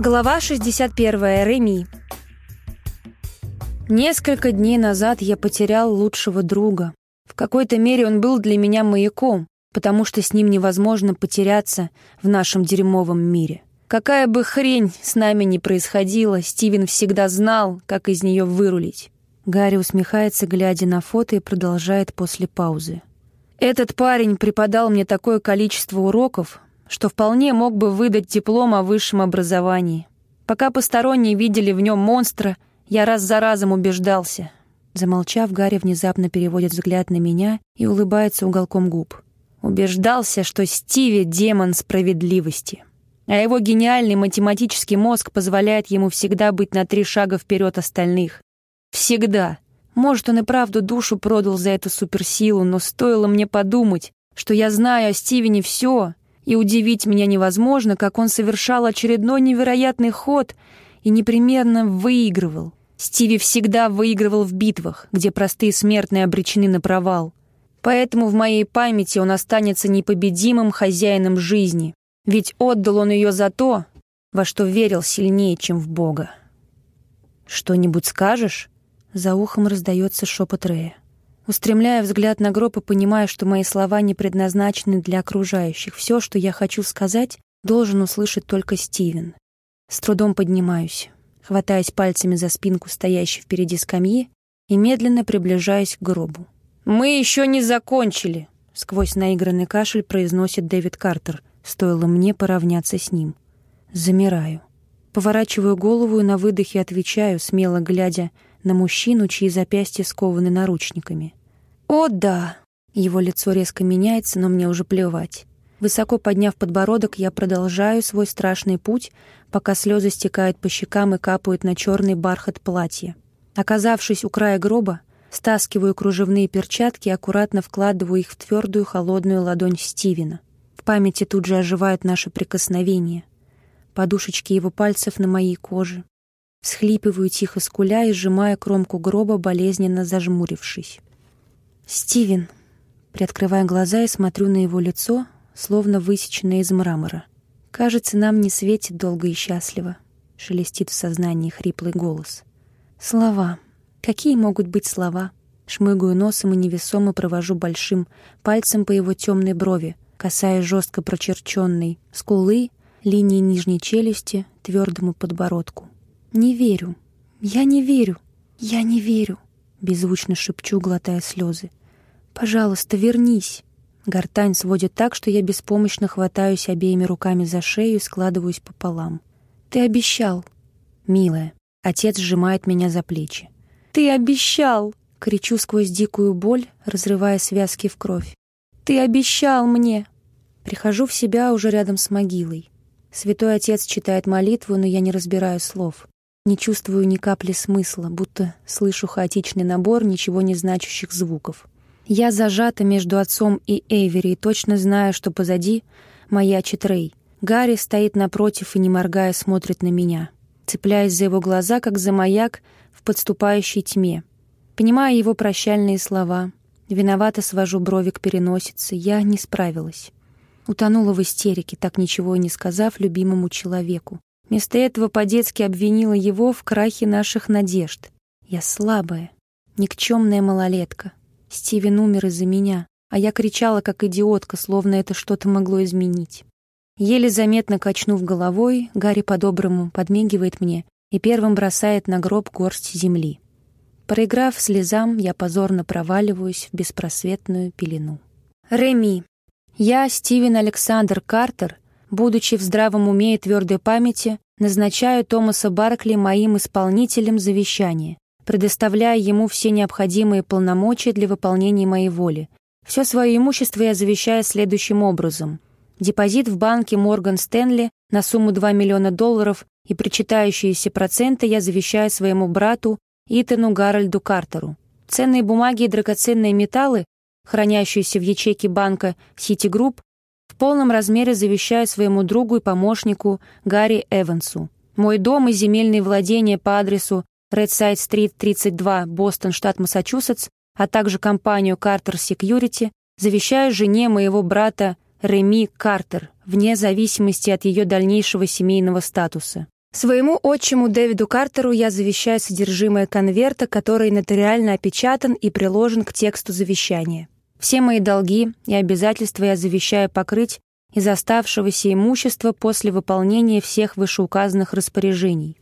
Глава 61. Реми. Несколько дней назад я потерял лучшего друга. В какой-то мере он был для меня маяком, потому что с ним невозможно потеряться в нашем дерьмовом мире. Какая бы хрень с нами ни происходила, Стивен всегда знал, как из нее вырулить. Гарри усмехается, глядя на фото, и продолжает после паузы. Этот парень преподал мне такое количество уроков, что вполне мог бы выдать диплом о высшем образовании. Пока посторонние видели в нем монстра, я раз за разом убеждался. Замолчав, Гарри внезапно переводит взгляд на меня и улыбается уголком губ. Убеждался, что Стиви — демон справедливости. А его гениальный математический мозг позволяет ему всегда быть на три шага вперед остальных. Всегда. Может, он и правду душу продал за эту суперсилу, но стоило мне подумать, что я знаю о Стивене все, и удивить меня невозможно, как он совершал очередной невероятный ход и непременно выигрывал. Стиви всегда выигрывал в битвах, где простые смертные обречены на провал. Поэтому в моей памяти он останется непобедимым хозяином жизни, ведь отдал он ее за то, во что верил сильнее, чем в Бога. «Что-нибудь скажешь?» За ухом раздается шепот Рея. Устремляя взгляд на гроб и понимая, что мои слова не предназначены для окружающих, все, что я хочу сказать, должен услышать только Стивен. С трудом поднимаюсь, хватаясь пальцами за спинку стоящей впереди скамьи и медленно приближаясь к гробу. «Мы еще не закончили!» — сквозь наигранный кашель произносит Дэвид Картер. Стоило мне поравняться с ним. Замираю. Поворачиваю голову и на выдохе отвечаю, смело глядя на мужчину, чьи запястья скованы наручниками. «О, да!» Его лицо резко меняется, но мне уже плевать. Высоко подняв подбородок, я продолжаю свой страшный путь, пока слезы стекают по щекам и капают на черный бархат платья. Оказавшись у края гроба, стаскиваю кружевные перчатки и аккуратно вкладываю их в твердую холодную ладонь Стивена. В памяти тут же оживают наши прикосновения. Подушечки его пальцев на моей коже. Схлипываю тихо скуля и сжимая кромку гроба, болезненно зажмурившись. «Стивен!» Приоткрывая глаза и смотрю на его лицо, словно высеченное из мрамора. «Кажется, нам не светит долго и счастливо», — шелестит в сознании хриплый голос. «Слова. Какие могут быть слова?» Шмыгаю носом и невесомо провожу большим пальцем по его темной брови, касаясь жестко прочерченной скулы, линии нижней челюсти, твердому подбородку. «Не верю. Я не верю. Я не верю», — беззвучно шепчу, глотая слезы. «Пожалуйста, вернись!» Гортань сводит так, что я беспомощно хватаюсь обеими руками за шею и складываюсь пополам. «Ты обещал!» «Милая!» Отец сжимает меня за плечи. «Ты обещал!» Кричу сквозь дикую боль, разрывая связки в кровь. «Ты обещал мне!» Прихожу в себя уже рядом с могилой. Святой Отец читает молитву, но я не разбираю слов. Не чувствую ни капли смысла, будто слышу хаотичный набор ничего не значащих звуков. Я зажата между отцом и Эйвери и точно знаю, что позади маячит Рэй. Гарри стоит напротив и, не моргая, смотрит на меня, цепляясь за его глаза, как за маяк в подступающей тьме. Понимая его прощальные слова, виновато свожу брови к переносице, я не справилась. Утонула в истерике, так ничего и не сказав любимому человеку. Вместо этого по-детски обвинила его в крахе наших надежд. Я слабая, никчемная малолетка, Стивен умер из-за меня, а я кричала, как идиотка, словно это что-то могло изменить. Еле заметно качнув головой, Гарри по-доброму подмигивает мне и первым бросает на гроб горсть земли. Проиграв слезам, я позорно проваливаюсь в беспросветную пелену. Реми. Я, Стивен Александр Картер, будучи в здравом уме и твердой памяти, назначаю Томаса Баркли моим исполнителем завещания, предоставляя ему все необходимые полномочия для выполнения моей воли. Все свое имущество я завещаю следующим образом. Депозит в банке Морган Стэнли на сумму 2 миллиона долларов и причитающиеся проценты я завещаю своему брату Итану Гарольду Картеру. Ценные бумаги и драгоценные металлы, хранящиеся в ячейке банка Citigroup, в полном размере завещаю своему другу и помощнику Гарри Эвансу. Мой дом и земельные владения по адресу Редсайд-стрит, 32, Бостон, штат Массачусетс, а также компанию Carter Security, завещаю жене моего брата Реми Картер, вне зависимости от ее дальнейшего семейного статуса. Своему отчиму Дэвиду Картеру я завещаю содержимое конверта, который нотариально опечатан и приложен к тексту завещания. Все мои долги и обязательства я завещаю покрыть из оставшегося имущества после выполнения всех вышеуказанных распоряжений.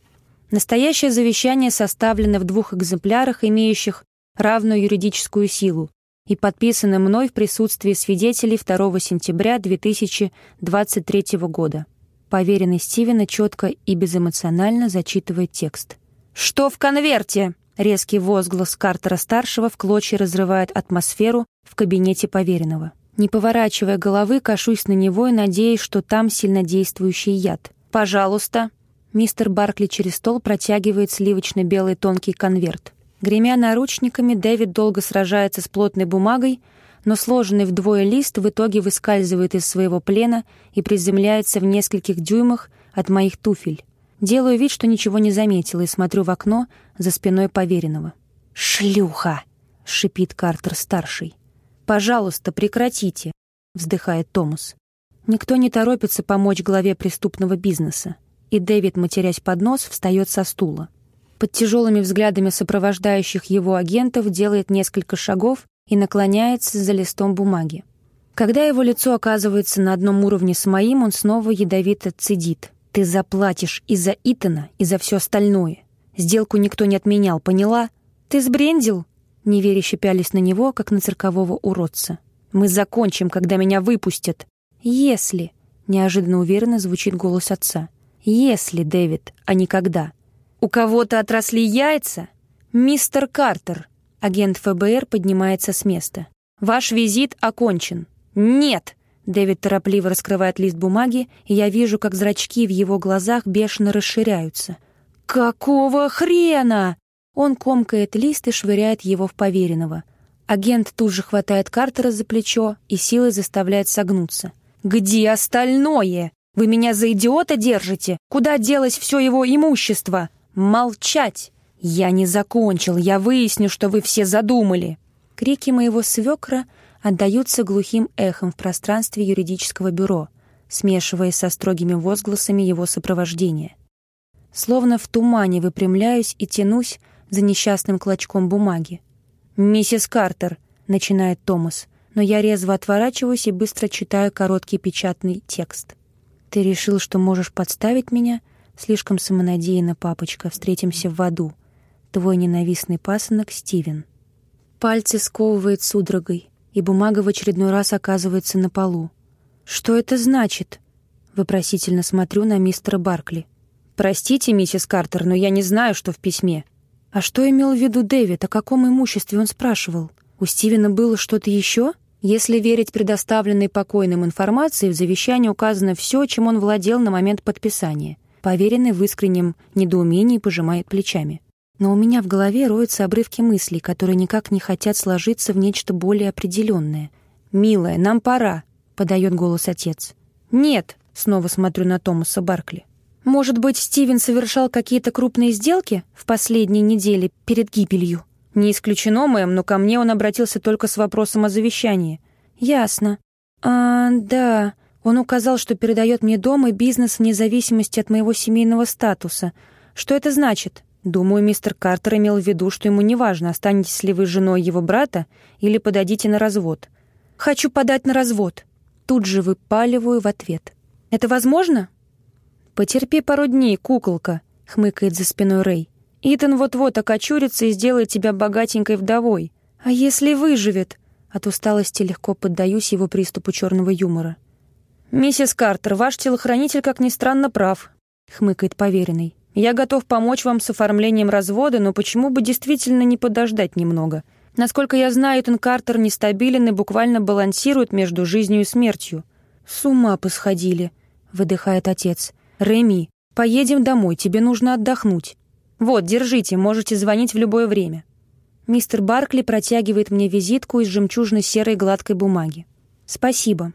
Настоящее завещание составлено в двух экземплярах, имеющих равную юридическую силу, и подписано мной в присутствии свидетелей 2 сентября 2023 года. Поверенный Стивена четко и безэмоционально зачитывает текст. «Что в конверте?» Резкий возглас Картера-старшего в клочья разрывает атмосферу в кабинете поверенного. Не поворачивая головы, кашусь на него и надеюсь, что там сильнодействующий яд. «Пожалуйста». Мистер Баркли через стол протягивает сливочно-белый тонкий конверт. Гремя наручниками, Дэвид долго сражается с плотной бумагой, но сложенный вдвое лист в итоге выскальзывает из своего плена и приземляется в нескольких дюймах от моих туфель. Делаю вид, что ничего не заметила, и смотрю в окно за спиной поверенного. «Шлюха!» — шипит Картер-старший. «Пожалуйста, прекратите!» — вздыхает Томас. Никто не торопится помочь главе преступного бизнеса, и Дэвид, матерясь под нос, встает со стула. Под тяжелыми взглядами сопровождающих его агентов делает несколько шагов и наклоняется за листом бумаги. Когда его лицо оказывается на одном уровне с моим, он снова ядовито цедит. «Ты заплатишь и за Итана, и за все остальное. Сделку никто не отменял, поняла? Ты сбрендил?» Неверяще пялись на него, как на циркового уродца. «Мы закончим, когда меня выпустят». «Если...» — неожиданно уверенно звучит голос отца. «Если, Дэвид, а не когда». «У кого-то отросли яйца?» «Мистер Картер», Агент ФБР поднимается с места. «Ваш визит окончен». «Нет!» Дэвид торопливо раскрывает лист бумаги, и я вижу, как зрачки в его глазах бешено расширяются. «Какого хрена?» Он комкает лист и швыряет его в поверенного. Агент тут же хватает Картера за плечо и силой заставляет согнуться. «Где остальное? Вы меня за идиота держите? Куда делось все его имущество? Молчать!» «Я не закончил, я выясню, что вы все задумали!» Крики моего свекра отдаются глухим эхом в пространстве юридического бюро, смешиваясь со строгими возгласами его сопровождения. Словно в тумане выпрямляюсь и тянусь за несчастным клочком бумаги. «Миссис Картер», — начинает Томас, но я резво отворачиваюсь и быстро читаю короткий печатный текст. «Ты решил, что можешь подставить меня? Слишком самонадеянно, папочка, встретимся в аду. Твой ненавистный пасынок Стивен. Пальцы сковывает судорогой, и бумага в очередной раз оказывается на полу. «Что это значит?» Вопросительно смотрю на мистера Баркли. «Простите, миссис Картер, но я не знаю, что в письме». А что имел в виду Дэвид? О каком имуществе он спрашивал? У Стивена было что-то еще? Если верить предоставленной покойным информации, в завещании указано все, чем он владел на момент подписания. Поверенный в искреннем недоумении пожимает плечами. Но у меня в голове роются обрывки мыслей, которые никак не хотят сложиться в нечто более определенное. «Милая, нам пора», — подает голос отец. «Нет», — снова смотрю на Томаса Баркли. «Может быть, Стивен совершал какие-то крупные сделки в последние недели перед гибелью?» «Не исключено, мэм, но ко мне он обратился только с вопросом о завещании». «Ясно. А, да, он указал, что передает мне дом и бизнес вне зависимости от моего семейного статуса. Что это значит?» Думаю, мистер Картер имел в виду, что ему неважно, останетесь ли вы женой его брата или подадите на развод. «Хочу подать на развод». Тут же выпаливаю в ответ. «Это возможно?» «Потерпи пару дней, куколка», — хмыкает за спиной Рэй. «Итан вот-вот окочурится и сделает тебя богатенькой вдовой. А если выживет?» От усталости легко поддаюсь его приступу черного юмора. «Миссис Картер, ваш телохранитель, как ни странно, прав», — хмыкает поверенный. Я готов помочь вам с оформлением развода, но почему бы действительно не подождать немного? Насколько я знаю, Этан Картер нестабилен и буквально балансирует между жизнью и смертью. С ума посходили, выдыхает отец. Реми, поедем домой, тебе нужно отдохнуть. Вот, держите, можете звонить в любое время. Мистер Баркли протягивает мне визитку из жемчужно-серой гладкой бумаги. Спасибо.